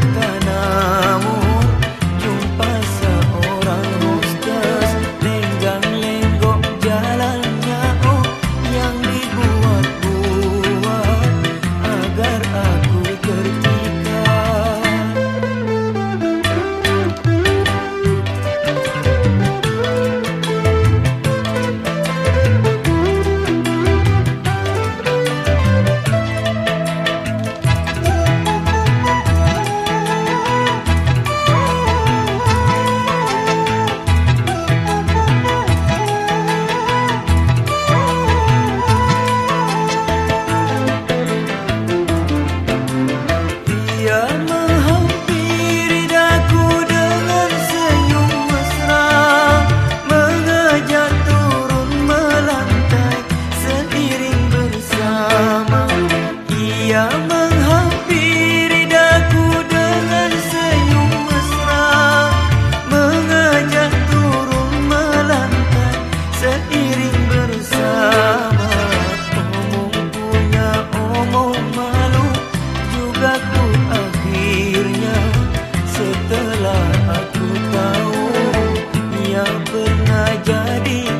Keerthana pernah jadi